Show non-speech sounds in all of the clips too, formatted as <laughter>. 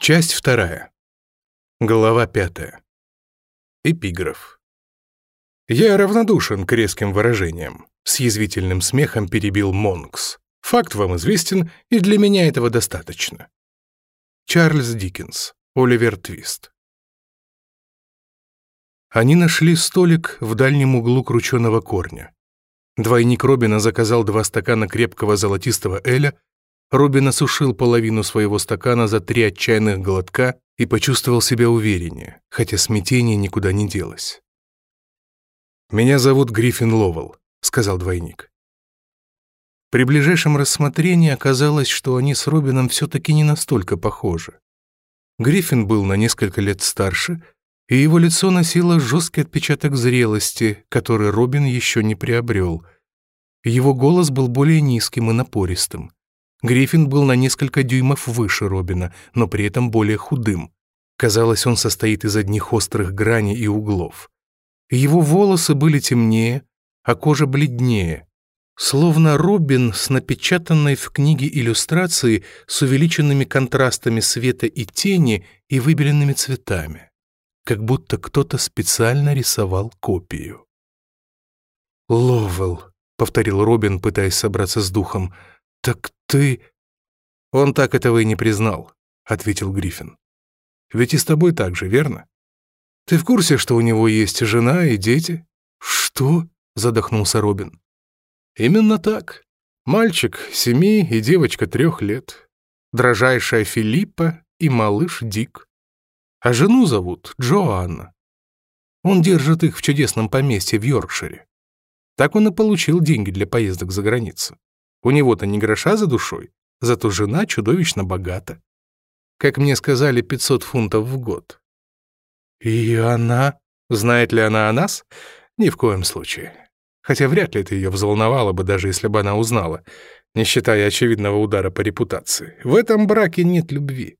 Часть вторая. Глава пятая. Эпиграф. «Я равнодушен к резким выражениям», — с язвительным смехом перебил Монкс. «Факт вам известен, и для меня этого достаточно». Чарльз Диккенс, Оливер Твист. Они нашли столик в дальнем углу крученого корня. Двойник Робина заказал два стакана крепкого золотистого эля Робин осушил половину своего стакана за три отчаянных глотка и почувствовал себя увереннее, хотя смятение никуда не делось. «Меня зовут Гриффин Ловел», — сказал двойник. При ближайшем рассмотрении оказалось, что они с Робином все-таки не настолько похожи. Гриффин был на несколько лет старше, и его лицо носило жесткий отпечаток зрелости, который Робин еще не приобрел. Его голос был более низким и напористым — Гриффин был на несколько дюймов выше Робина, но при этом более худым. Казалось, он состоит из одних острых граней и углов. Его волосы были темнее, а кожа бледнее. Словно Робин с напечатанной в книге иллюстрации с увеличенными контрастами света и тени и выбеленными цветами. Как будто кто-то специально рисовал копию. Ловел — повторил Робин, пытаясь собраться с духом, — «так «Ты...» «Он так этого и не признал», — ответил Гриффин. «Ведь и с тобой так же, верно? Ты в курсе, что у него есть жена и дети?» «Что?» — задохнулся Робин. «Именно так. Мальчик семи и девочка трех лет. Дрожайшая Филиппа и малыш Дик. А жену зовут Джоанна. Он держит их в чудесном поместье в Йоркшире. Так он и получил деньги для поездок за границу. У него-то не гроша за душой, зато жена чудовищно богата. Как мне сказали, 500 фунтов в год. И она... Знает ли она о нас? Ни в коем случае. Хотя вряд ли это ее взволновало бы, даже если бы она узнала, не считая очевидного удара по репутации. В этом браке нет любви.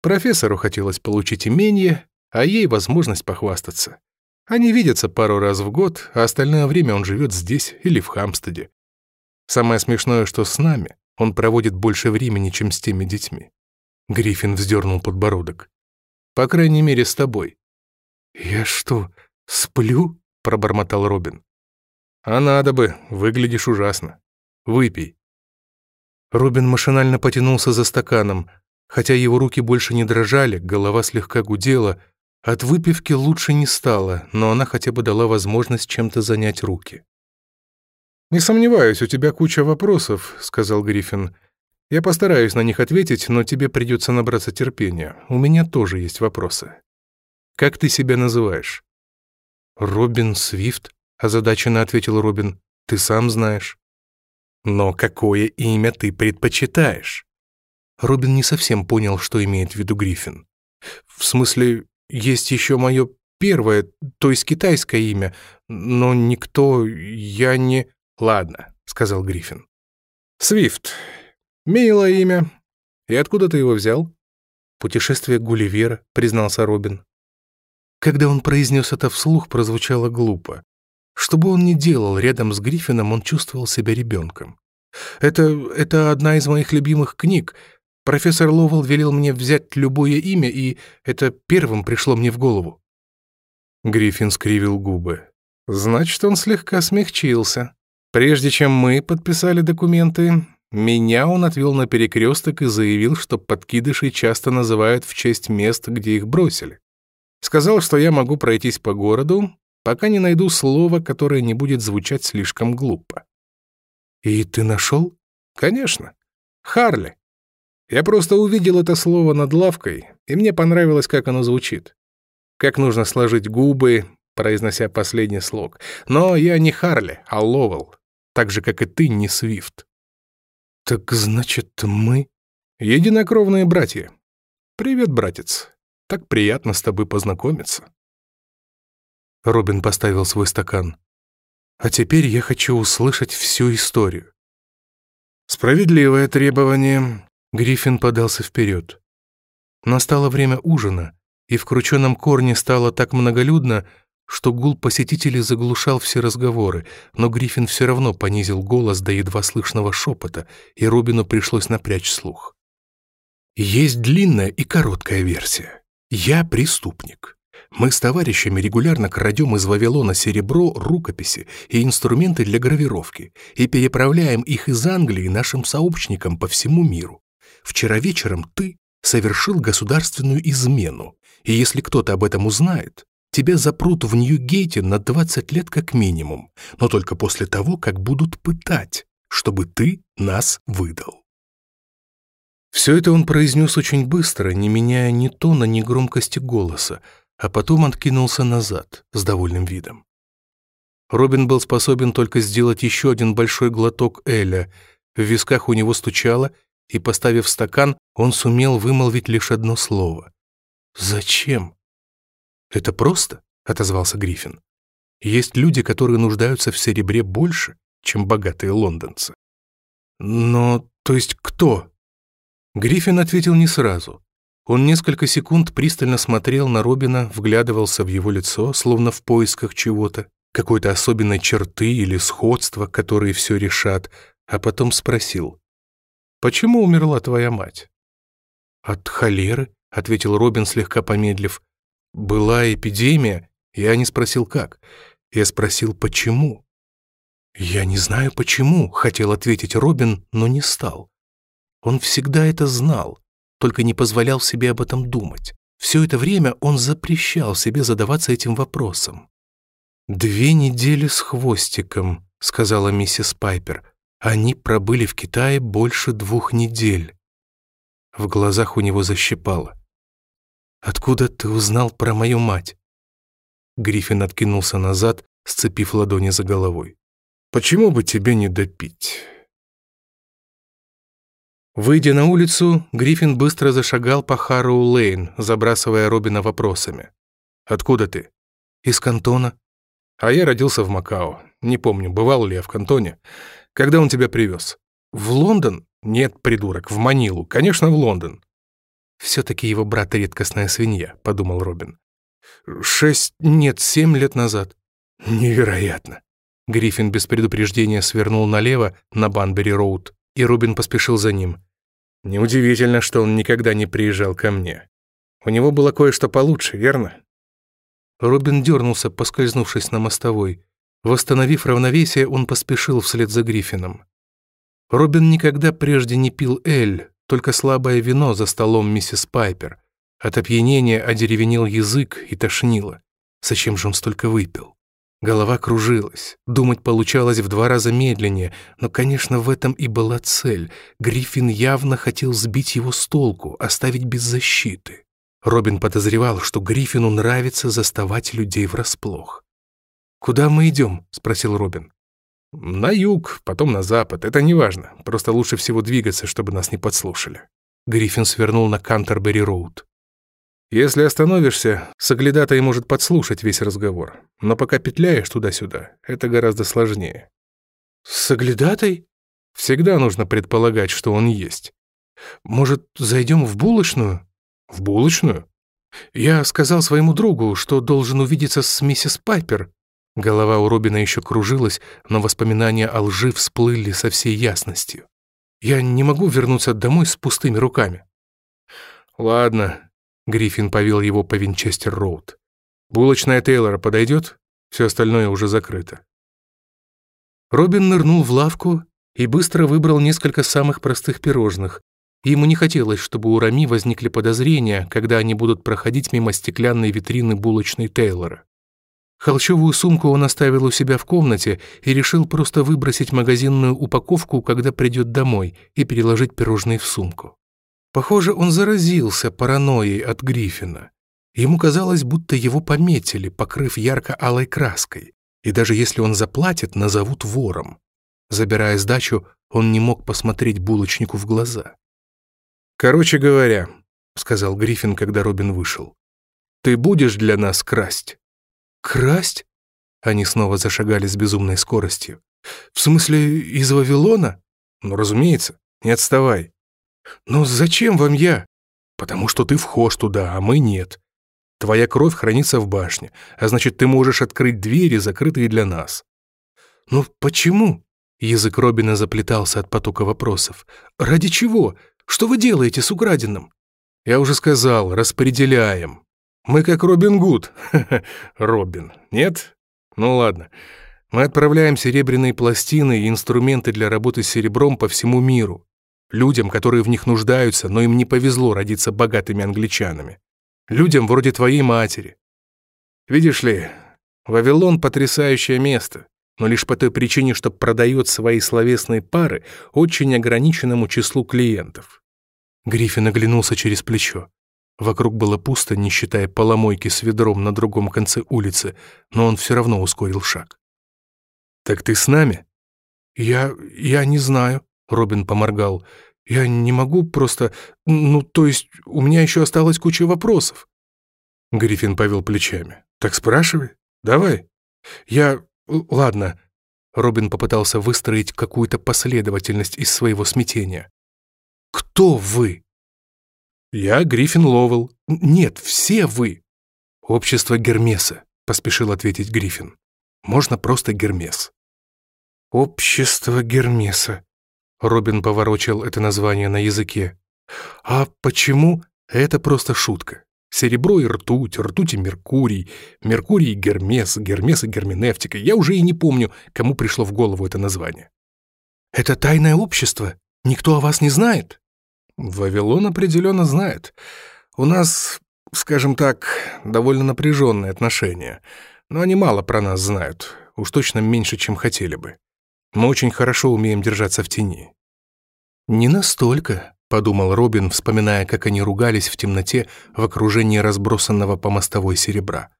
Профессору хотелось получить имение, а ей возможность похвастаться. Они видятся пару раз в год, а остальное время он живет здесь или в Хамстеде. Самое смешное, что с нами он проводит больше времени, чем с теми детьми. Гриффин вздернул подбородок. По крайней мере, с тобой. Я что, сплю? пробормотал Робин. А надо бы, выглядишь ужасно. Выпей. Робин машинально потянулся за стаканом. Хотя его руки больше не дрожали, голова слегка гудела. От выпивки лучше не стало, но она хотя бы дала возможность чем-то занять руки. «Не сомневаюсь, у тебя куча вопросов», — сказал Гриффин. «Я постараюсь на них ответить, но тебе придется набраться терпения. У меня тоже есть вопросы. Как ты себя называешь?» «Робин Свифт», — озадаченно ответил Робин. «Ты сам знаешь». «Но какое имя ты предпочитаешь?» Робин не совсем понял, что имеет в виду Гриффин. «В смысле, есть еще мое первое, то есть китайское имя, но никто, я не...» «Ладно», — сказал Гриффин. «Свифт. Милое имя. И откуда ты его взял?» «Путешествие Гулливера», — признался Робин. Когда он произнес это вслух, прозвучало глупо. Что бы он ни делал, рядом с Гриффином он чувствовал себя ребенком. «Это... это одна из моих любимых книг. Профессор Ловел велел мне взять любое имя, и это первым пришло мне в голову». Гриффин скривил губы. «Значит, он слегка смягчился». Прежде чем мы подписали документы, меня он отвел на перекресток и заявил, что подкидыши часто называют в честь мест, где их бросили. Сказал, что я могу пройтись по городу, пока не найду слово, которое не будет звучать слишком глупо. «И ты нашел?» «Конечно. Харли. Я просто увидел это слово над лавкой, и мне понравилось, как оно звучит. Как нужно сложить губы, произнося последний слог. Но я не Харли, а Ловел так же, как и ты, не Свифт. Так значит, мы единокровные братья. Привет, братец. Так приятно с тобой познакомиться. Робин поставил свой стакан. А теперь я хочу услышать всю историю. Справедливое требование. Гриффин подался вперед. Настало время ужина, и в крученом корне стало так многолюдно, что гул посетителей заглушал все разговоры, но Гриффин все равно понизил голос до едва слышного шепота, и Робину пришлось напрячь слух. «Есть длинная и короткая версия. Я преступник. Мы с товарищами регулярно крадем из Вавилона серебро, рукописи и инструменты для гравировки и переправляем их из Англии нашим сообщникам по всему миру. Вчера вечером ты совершил государственную измену, и если кто-то об этом узнает, Тебя запрут в Нью-Гейте на 20 лет как минимум, но только после того, как будут пытать, чтобы ты нас выдал. Все это он произнес очень быстро, не меняя ни тона, ни громкости голоса, а потом откинулся назад с довольным видом. Робин был способен только сделать еще один большой глоток Эля. В висках у него стучало, и, поставив стакан, он сумел вымолвить лишь одно слово. «Зачем?» «Это просто», — отозвался Гриффин. «Есть люди, которые нуждаются в серебре больше, чем богатые лондонцы». «Но, то есть кто?» Гриффин ответил не сразу. Он несколько секунд пристально смотрел на Робина, вглядывался в его лицо, словно в поисках чего-то, какой-то особенной черты или сходства, которые все решат, а потом спросил. «Почему умерла твоя мать?» «От холеры», — ответил Робин, слегка помедлив. Была эпидемия. Я не спросил как. Я спросил почему. «Я не знаю почему», — хотел ответить Робин, но не стал. Он всегда это знал, только не позволял себе об этом думать. Все это время он запрещал себе задаваться этим вопросом. «Две недели с хвостиком», — сказала миссис Пайпер. «Они пробыли в Китае больше двух недель». В глазах у него защипало. Откуда ты узнал про мою мать?» Гриффин откинулся назад, сцепив ладони за головой. «Почему бы тебе не допить?» Выйдя на улицу, Гриффин быстро зашагал по Харроу-Лейн, забрасывая Робина вопросами. «Откуда ты?» «Из кантона». «А я родился в Макао. Не помню, бывал ли я в кантоне. Когда он тебя привез?» «В Лондон?» «Нет, придурок, в Манилу. Конечно, в Лондон. «Все-таки его брат — редкостная свинья», — подумал Робин. «Шесть... нет, семь лет назад». «Невероятно!» Гриффин без предупреждения свернул налево на Банбери-Роуд, и Робин поспешил за ним. «Неудивительно, что он никогда не приезжал ко мне. У него было кое-что получше, верно?» Робин дернулся, поскользнувшись на мостовой. Восстановив равновесие, он поспешил вслед за Гриффином. Робин никогда прежде не пил эль, только слабое вино за столом миссис Пайпер. От опьянения одеревенел язык и тошнило. Зачем же он столько выпил? Голова кружилась, думать получалось в два раза медленнее, но, конечно, в этом и была цель. Гриффин явно хотел сбить его с толку, оставить без защиты. Робин подозревал, что Гриффину нравится заставать людей врасплох. «Куда мы идем?» — спросил Робин. На юг, потом на запад, это не важно. Просто лучше всего двигаться, чтобы нас не подслушали. Гриффин свернул на Кантербери-роуд. Если остановишься, соглядатай может подслушать весь разговор. Но пока петляешь туда-сюда, это гораздо сложнее. Соглядатай? Всегда нужно предполагать, что он есть. Может, зайдем в булочную? В булочную? Я сказал своему другу, что должен увидеться с миссис Пайпер, Голова у Робина еще кружилась, но воспоминания о лжи всплыли со всей ясностью. «Я не могу вернуться домой с пустыми руками». «Ладно», — Гриффин повел его по Винчестер-Роуд. «Булочная Тейлора подойдет? Все остальное уже закрыто». Робин нырнул в лавку и быстро выбрал несколько самых простых пирожных. Ему не хотелось, чтобы у Рами возникли подозрения, когда они будут проходить мимо стеклянной витрины булочной Тейлора. Холщовую сумку он оставил у себя в комнате и решил просто выбросить магазинную упаковку, когда придет домой, и переложить пирожные в сумку. Похоже, он заразился паранойей от Гриффина. Ему казалось, будто его пометили, покрыв ярко-алой краской, и даже если он заплатит, назовут вором. Забирая сдачу, он не мог посмотреть булочнику в глаза. «Короче говоря», — сказал Гриффин, когда Робин вышел, — «ты будешь для нас красть?» «Красть?» Они снова зашагали с безумной скоростью. «В смысле, из Вавилона?» «Ну, разумеется, не отставай». «Но зачем вам я?» «Потому что ты вхож туда, а мы нет. Твоя кровь хранится в башне, а значит, ты можешь открыть двери, закрытые для нас». «Но почему?» Язык Робина заплетался от потока вопросов. «Ради чего? Что вы делаете с украденным?» «Я уже сказал, распределяем», мы как Робин Гуд. <laughs> Робин. Нет? Ну ладно. Мы отправляем серебряные пластины и инструменты для работы с серебром по всему миру. Людям, которые в них нуждаются, но им не повезло родиться богатыми англичанами. Людям вроде твоей матери. Видишь ли, Вавилон — потрясающее место, но лишь по той причине, что продает свои словесные пары очень ограниченному числу клиентов. Гриффин оглянулся через плечо. Вокруг было пусто, не считая поломойки с ведром на другом конце улицы, но он все равно ускорил шаг. «Так ты с нами?» «Я... я не знаю», — Робин поморгал. «Я не могу просто... ну, то есть у меня еще осталась куча вопросов». Гриффин повел плечами. «Так спрашивай. Давай». «Я... ладно». Робин попытался выстроить какую-то последовательность из своего смятения. «Кто вы?» «Я Гриффин Ловел. Нет, все вы!» «Общество Гермеса», — поспешил ответить Гриффин. «Можно просто Гермес». «Общество Гермеса», — Робин поворочил это название на языке. «А почему?» «Это просто шутка. Серебро и ртуть, ртуть и Меркурий, Меркурий и Гермес, Гермес и Герменевтика. Я уже и не помню, кому пришло в голову это название». «Это тайное общество. Никто о вас не знает?» Вавилон определенно знает. У нас, скажем так, довольно напряженные отношения, но они мало про нас знают, уж точно меньше, чем хотели бы. Мы очень хорошо умеем держаться в тени». «Не настолько», — подумал Робин, вспоминая, как они ругались в темноте в окружении разбросанного по мостовой серебра.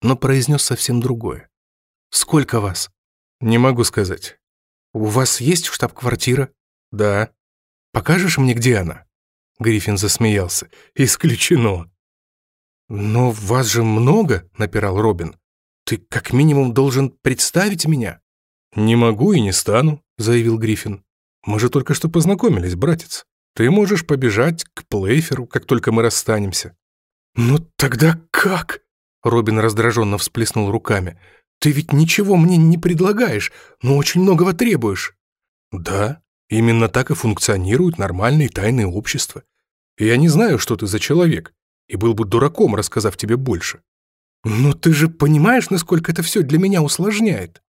Но произнес совсем другое. «Сколько вас?» «Не могу сказать». «У вас есть штаб-квартира?» «Да». «Покажешь мне, где она?» Гриффин засмеялся. «Исключено!» «Но вас же много!» — напирал Робин. «Ты как минимум должен представить меня!» «Не могу и не стану», — заявил Гриффин. «Мы же только что познакомились, братец. Ты можешь побежать к Плейферу, как только мы расстанемся». Но тогда как?» — Робин раздраженно всплеснул руками. «Ты ведь ничего мне не предлагаешь, но очень многого требуешь». «Да, Именно так и функционируют нормальные тайные общества. И я не знаю, что ты за человек, и был бы дураком, рассказав тебе больше. Но ты же понимаешь, насколько это все для меня усложняет.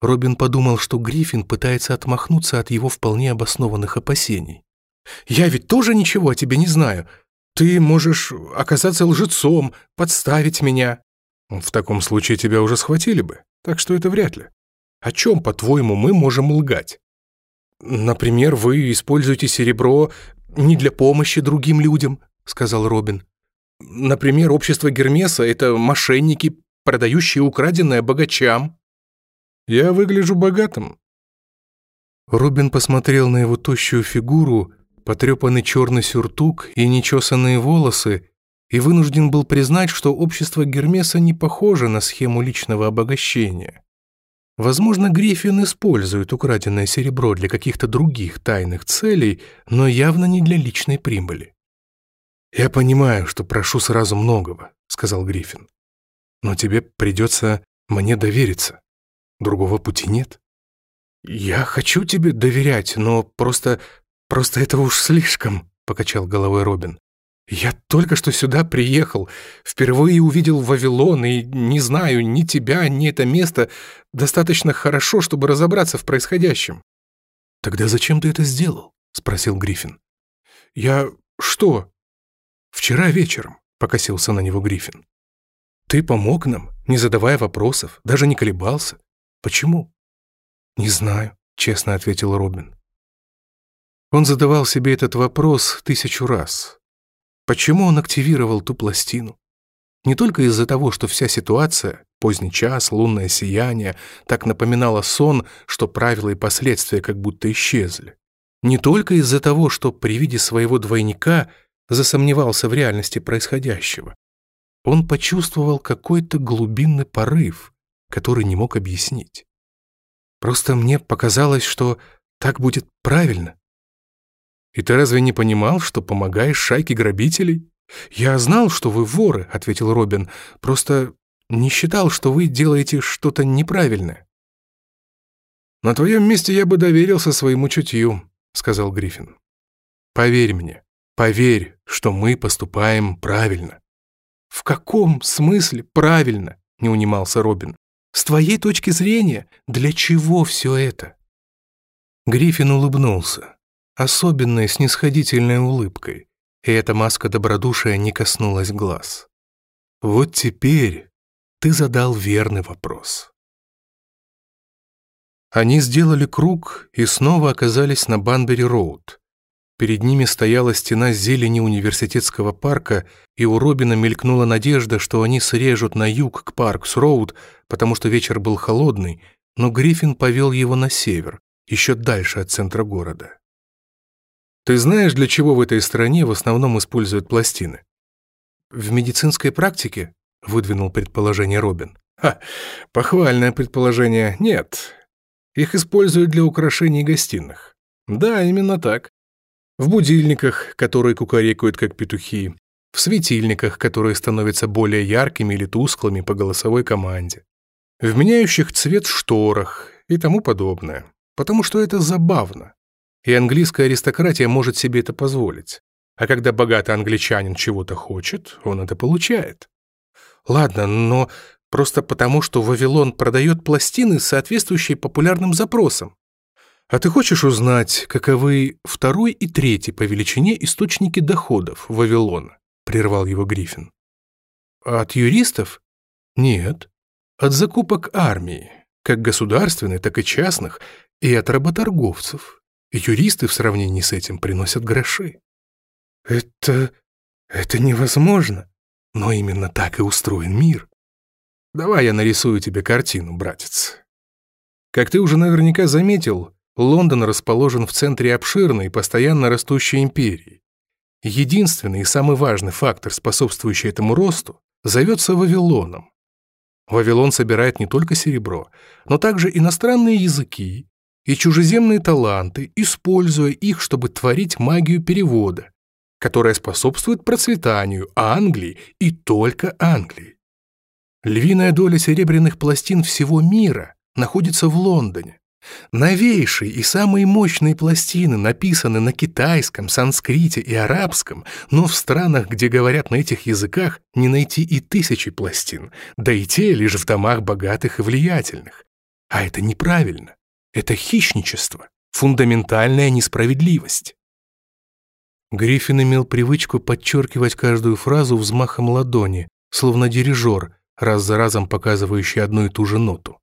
Робин подумал, что Гриффин пытается отмахнуться от его вполне обоснованных опасений. «Я ведь тоже ничего о тебе не знаю. Ты можешь оказаться лжецом, подставить меня». «В таком случае тебя уже схватили бы, так что это вряд ли. О чем, по-твоему, мы можем лгать?» «Например, вы используете серебро не для помощи другим людям», — сказал Робин. «Например, общество Гермеса — это мошенники, продающие украденное богачам». «Я выгляжу богатым». Робин посмотрел на его тощую фигуру, потрепанный черный сюртук и нечесанные волосы, и вынужден был признать, что общество Гермеса не похоже на схему личного обогащения. Возможно, Гриффин использует украденное серебро для каких-то других тайных целей, но явно не для личной прибыли. «Я понимаю, что прошу сразу многого», — сказал Гриффин. «Но тебе придется мне довериться. Другого пути нет». «Я хочу тебе доверять, но просто... просто этого уж слишком», — покачал головой Робин. Я только что сюда приехал, впервые увидел Вавилон и не знаю ни тебя, ни это место достаточно хорошо, чтобы разобраться в происходящем. Тогда зачем ты это сделал? спросил Гриффин. Я что? Вчера вечером покосился на него Гриффин. Ты помог нам, не задавая вопросов, даже не колебался. Почему? Не знаю, честно ответил Робин. Он задавал себе этот вопрос тысячу раз. Почему он активировал ту пластину? Не только из-за того, что вся ситуация, поздний час, лунное сияние, так напоминала сон, что правила и последствия как будто исчезли. Не только из-за того, что при виде своего двойника засомневался в реальности происходящего. Он почувствовал какой-то глубинный порыв, который не мог объяснить. Просто мне показалось, что так будет правильно. «И ты разве не понимал, что помогаешь шайке грабителей?» «Я знал, что вы воры», — ответил Робин. «Просто не считал, что вы делаете что-то неправильное». «На твоем месте я бы доверился своему чутью», — сказал Гриффин. «Поверь мне, поверь, что мы поступаем правильно». «В каком смысле правильно?» — не унимался Робин. «С твоей точки зрения, для чего все это?» Гриффин улыбнулся особенной снисходительной улыбкой, и эта маска добродушия не коснулась глаз. «Вот теперь ты задал верный вопрос». Они сделали круг и снова оказались на Банбери-Роуд. Перед ними стояла стена зелени университетского парка, и у Робина мелькнула надежда, что они срежут на юг к Паркс-Роуд, потому что вечер был холодный, но Гриффин повел его на север, еще дальше от центра города. Ты знаешь, для чего в этой стране в основном используют пластины? В медицинской практике? Выдвинул предположение Робин. Ха, похвальное предположение. Нет. Их используют для украшений гостиных. Да, именно так. В будильниках, которые кукарекают как петухи, в светильниках, которые становятся более яркими или тусклыми по голосовой команде, в меняющих цвет шторах и тому подобное, потому что это забавно и английская аристократия может себе это позволить. А когда богатый англичанин чего-то хочет, он это получает. Ладно, но просто потому, что Вавилон продает пластины, соответствующие популярным запросам. А ты хочешь узнать, каковы второй и третий по величине источники доходов Вавилона? Прервал его Гриффин. От юристов? Нет. От закупок армии, как государственной, так и частных, и от работорговцев. Юристы в сравнении с этим приносят гроши. Это... это невозможно. Но именно так и устроен мир. Давай я нарисую тебе картину, братец. Как ты уже наверняка заметил, Лондон расположен в центре обширной, постоянно растущей империи. Единственный и самый важный фактор, способствующий этому росту, зовется Вавилоном. Вавилон собирает не только серебро, но также иностранные языки, и чужеземные таланты, используя их, чтобы творить магию перевода, которая способствует процветанию Англии и только Англии. Львиная доля серебряных пластин всего мира находится в Лондоне. Новейшие и самые мощные пластины написаны на китайском, санскрите и арабском, но в странах, где говорят на этих языках, не найти и тысячи пластин, да и те лишь в домах богатых и влиятельных. А это неправильно. Это хищничество, фундаментальная несправедливость. Гриффин имел привычку подчеркивать каждую фразу взмахом ладони, словно дирижер, раз за разом показывающий одну и ту же ноту.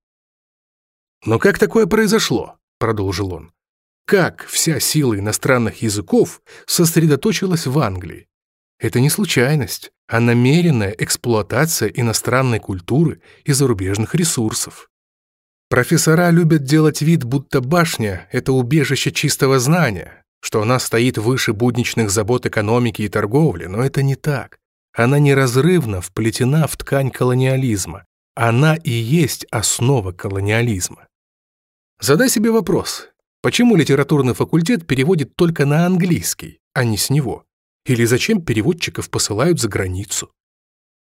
«Но как такое произошло?» — продолжил он. «Как вся сила иностранных языков сосредоточилась в Англии? Это не случайность, а намеренная эксплуатация иностранной культуры и зарубежных ресурсов. Профессора любят делать вид, будто башня – это убежище чистого знания, что она стоит выше будничных забот экономики и торговли, но это не так. Она неразрывно вплетена в ткань колониализма. Она и есть основа колониализма. Задай себе вопрос, почему литературный факультет переводит только на английский, а не с него? Или зачем переводчиков посылают за границу?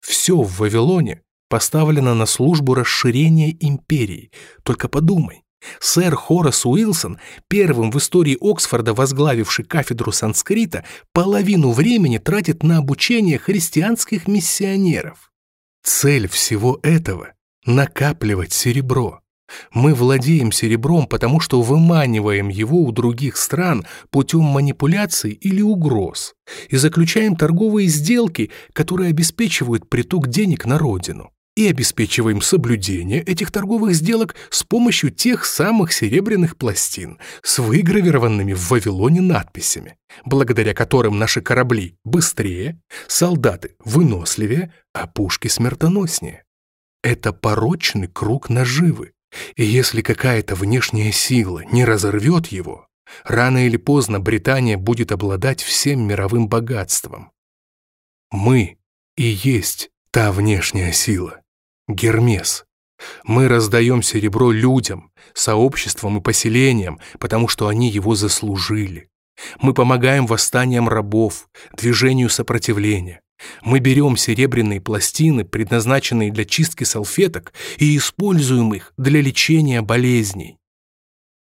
Все в Вавилоне поставлена на службу расширения империи. Только подумай. Сэр Хорас Уилсон, первым в истории Оксфорда возглавивший кафедру санскрита, половину времени тратит на обучение христианских миссионеров. Цель всего этого – накапливать серебро. Мы владеем серебром, потому что выманиваем его у других стран путем манипуляций или угроз и заключаем торговые сделки, которые обеспечивают приток денег на родину и обеспечиваем соблюдение этих торговых сделок с помощью тех самых серебряных пластин с выгравированными в Вавилоне надписями, благодаря которым наши корабли быстрее, солдаты выносливее, а пушки смертоноснее. Это порочный круг наживы, и если какая-то внешняя сила не разорвет его, рано или поздно Британия будет обладать всем мировым богатством. Мы и есть та внешняя сила. Гермес. Мы раздаем серебро людям, сообществам и поселениям, потому что они его заслужили. Мы помогаем восстаниям рабов, движению сопротивления. Мы берем серебряные пластины, предназначенные для чистки салфеток, и используем их для лечения болезней.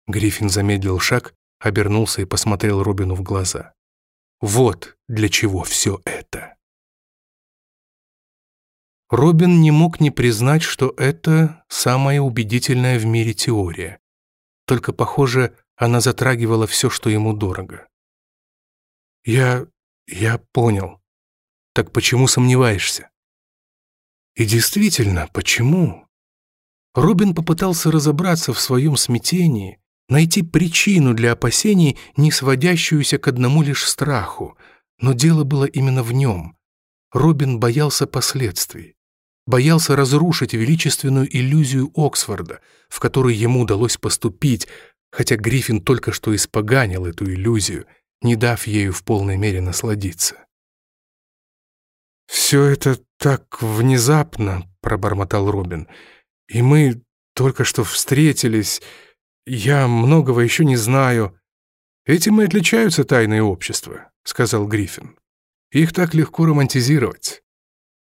Гриффин замедлил шаг, обернулся и посмотрел Робину в глаза. Вот для чего все это. Робин не мог не признать, что это самая убедительная в мире теория. Только, похоже, она затрагивала все, что ему дорого. «Я... я понял. Так почему сомневаешься?» «И действительно, почему?» Робин попытался разобраться в своем смятении, найти причину для опасений, не сводящуюся к одному лишь страху, но дело было именно в нем. Робин боялся последствий боялся разрушить величественную иллюзию Оксфорда, в которой ему удалось поступить, хотя Гриффин только что испоганил эту иллюзию, не дав ею в полной мере насладиться. «Все это так внезапно», — пробормотал Робин, — «и мы только что встретились, я многого еще не знаю». «Этим и отличаются тайные общества», — сказал Гриффин. «Их так легко романтизировать».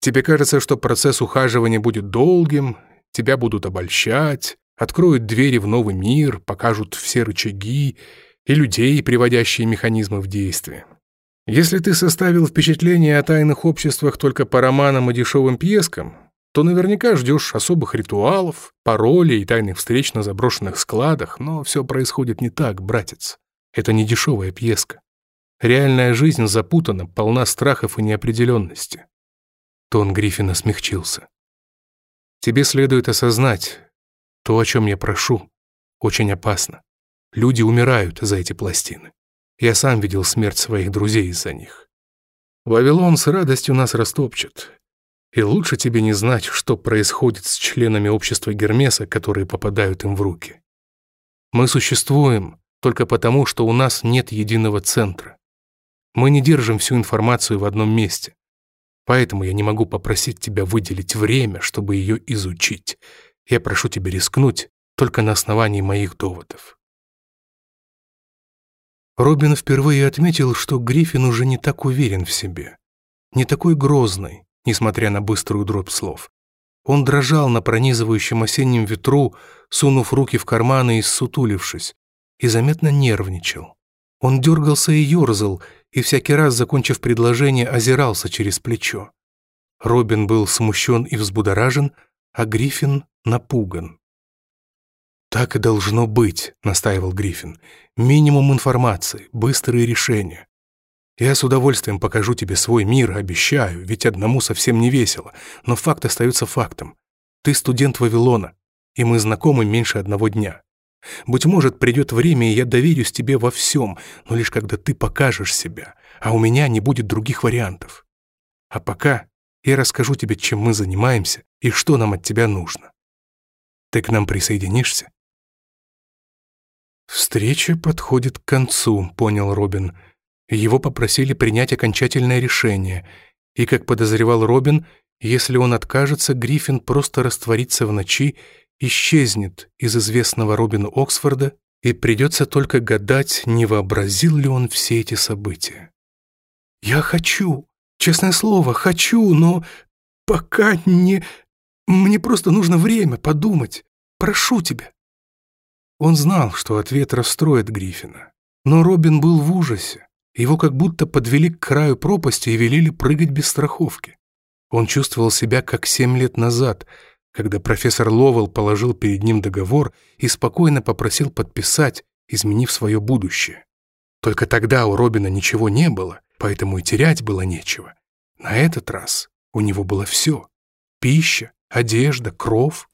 Тебе кажется, что процесс ухаживания будет долгим, тебя будут обольщать, откроют двери в новый мир, покажут все рычаги и людей, приводящие механизмы в действие. Если ты составил впечатление о тайных обществах только по романам и дешевым пьескам, то наверняка ждешь особых ритуалов, паролей и тайных встреч на заброшенных складах, но все происходит не так, братец. Это не дешевая пьеска. Реальная жизнь запутана, полна страхов и неопределенности. Тон Гриффина смягчился. «Тебе следует осознать, то, о чем я прошу, очень опасно. Люди умирают за эти пластины. Я сам видел смерть своих друзей из-за них. Вавилон с радостью нас растопчет. И лучше тебе не знать, что происходит с членами общества Гермеса, которые попадают им в руки. Мы существуем только потому, что у нас нет единого центра. Мы не держим всю информацию в одном месте. Поэтому я не могу попросить тебя выделить время, чтобы ее изучить. Я прошу тебя рискнуть только на основании моих доводов». Робин впервые отметил, что Гриффин уже не так уверен в себе, не такой грозный, несмотря на быструю дробь слов. Он дрожал на пронизывающем осеннем ветру, сунув руки в карманы и ссутулившись, и заметно нервничал. Он дергался и ерзал, и всякий раз, закончив предложение, озирался через плечо. Робин был смущен и взбудоражен, а Гриффин напуган. «Так и должно быть», — настаивал Гриффин. «Минимум информации, быстрые решения. Я с удовольствием покажу тебе свой мир, обещаю, ведь одному совсем не весело, но факт остается фактом. Ты студент Вавилона, и мы знакомы меньше одного дня. Быть может, придет время, и я доверюсь тебе во всем, но лишь когда ты покажешь себя, а у меня не будет других вариантов. А пока я расскажу тебе, чем мы занимаемся и что нам от тебя нужно. Ты к нам присоединишься?» «Встреча подходит к концу», — понял Робин. Его попросили принять окончательное решение, и, как подозревал Робин, если он откажется, Гриффин просто растворится в ночи исчезнет из известного Робина Оксфорда, и придется только гадать, не вообразил ли он все эти события. «Я хочу, честное слово, хочу, но пока не... Мне просто нужно время подумать. Прошу тебя». Он знал, что ответ расстроит Гриффина. Но Робин был в ужасе. Его как будто подвели к краю пропасти и велели прыгать без страховки. Он чувствовал себя как семь лет назад — когда профессор Ловел положил перед ним договор и спокойно попросил подписать, изменив свое будущее. Только тогда у Робина ничего не было, поэтому и терять было нечего. На этот раз у него было все — пища, одежда, кров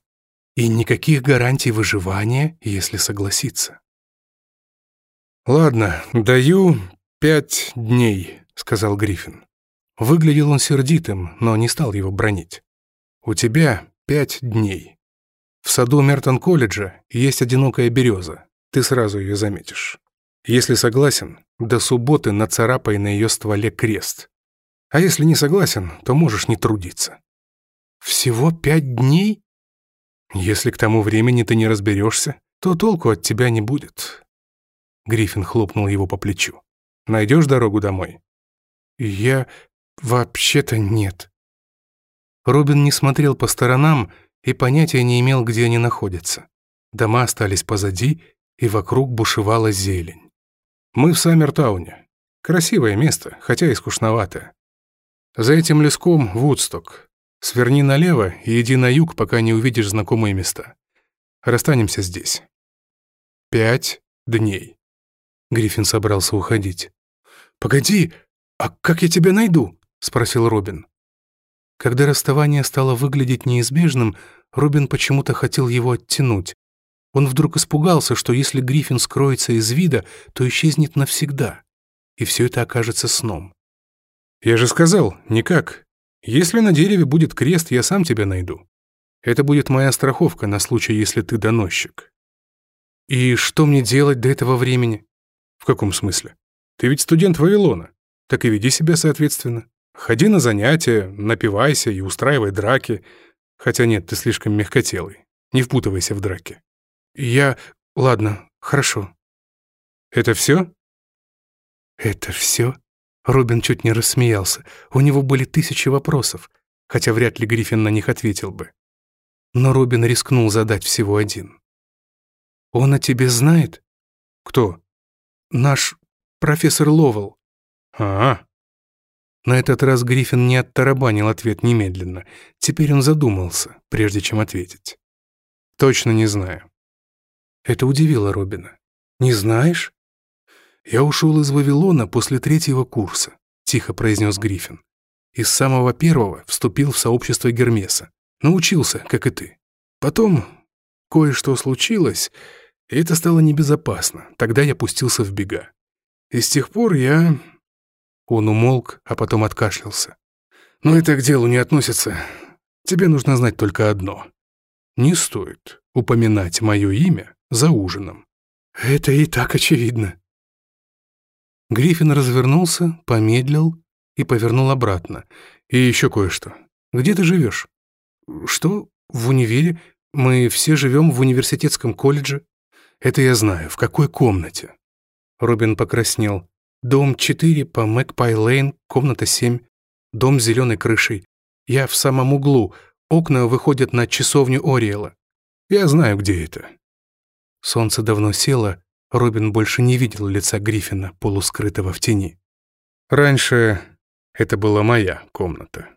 и никаких гарантий выживания, если согласиться. «Ладно, даю пять дней», — сказал Гриффин. Выглядел он сердитым, но не стал его бронить. «У тебя пять дней. В саду Мертон-колледжа есть одинокая береза. Ты сразу ее заметишь. Если согласен, до субботы нацарапай на ее стволе крест. А если не согласен, то можешь не трудиться. Всего пять дней? Если к тому времени ты не разберешься, то толку от тебя не будет. Гриффин хлопнул его по плечу. Найдешь дорогу домой? Я... вообще-то нет. Робин не смотрел по сторонам и понятия не имел, где они находятся. Дома остались позади, и вокруг бушевала зелень. «Мы в Саммертауне. Красивое место, хотя и скучноватое. За этим леском Вудсток. Сверни налево и иди на юг, пока не увидишь знакомые места. Расстанемся здесь». «Пять дней». Гриффин собрался уходить. «Погоди, а как я тебя найду?» — спросил Робин. Когда расставание стало выглядеть неизбежным, Робин почему-то хотел его оттянуть. Он вдруг испугался, что если Гриффин скроется из вида, то исчезнет навсегда, и все это окажется сном. «Я же сказал, никак. Если на дереве будет крест, я сам тебя найду. Это будет моя страховка на случай, если ты доносчик». «И что мне делать до этого времени?» «В каком смысле? Ты ведь студент Вавилона. Так и веди себя соответственно». Ходи на занятия, напивайся и устраивай драки. Хотя нет, ты слишком мягкотелый. Не впутывайся в драки. Я... Ладно, хорошо. Это все? Это все? Робин чуть не рассмеялся. У него были тысячи вопросов, хотя вряд ли Гриффин на них ответил бы. Но Робин рискнул задать всего один. «Он о тебе знает?» «Кто?» «Наш профессор Ловел». «А, на этот раз Гриффин не оттарабанил ответ немедленно. Теперь он задумался, прежде чем ответить. «Точно не знаю». Это удивило Робина. «Не знаешь?» «Я ушел из Вавилона после третьего курса», — тихо произнес Гриффин. «И с самого первого вступил в сообщество Гермеса. Научился, как и ты. Потом кое-что случилось, и это стало небезопасно. Тогда я пустился в бега. И с тех пор я он умолк, а потом откашлялся. «Ну «Но это к делу не относится. Тебе нужно знать только одно. Не стоит упоминать мое имя за ужином». «Это и так очевидно». Гриффин развернулся, помедлил и повернул обратно. «И еще кое-что. Где ты живешь?» «Что? В универе? Мы все живем в университетском колледже?» «Это я знаю. В какой комнате?» Робин покраснел. Дом 4 по Мэгпай-Лейн, комната 7. Дом с зеленой крышей. Я в самом углу. Окна выходят на часовню Ориэла. Я знаю, где это». Солнце давно село, Робин больше не видел лица Гриффина, полускрытого в тени. «Раньше это была моя комната»,